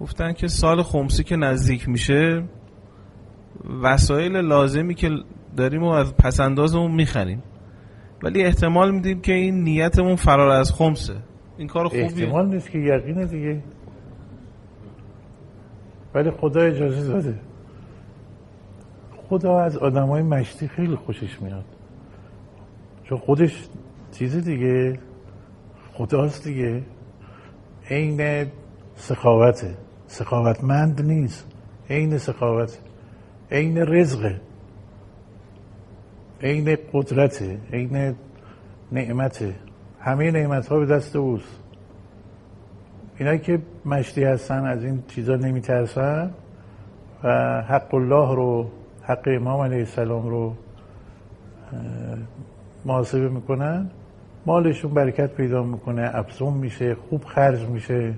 گفتن که سال خمسی که نزدیک میشه وسایل لازمی که داریم و از پسندازمون می‌خریم. ولی احتمال میدیم که این نیتمون فرار از خمسه. این کار خوبیه. احتمال نیست که یقینه دیگه. ولی خدا اجازه داده. خدا از آدم های مشتی خیلی خوشش میاد. چون خودش چیز دیگه. خداست دیگه. عین سخاوته سخاوتمند نیست. عین سخاوت عین رزقه عین قدرته عین نعمته همه نعمت ها به دست اوست. اینا که مشتی هستن از این چیزا نمیترسن و حق الله رو حق امام علیه السلام رو محاسبه می‌کنن مالشون برکت پیدا می‌کنه افزون میشه خوب خرج میشه.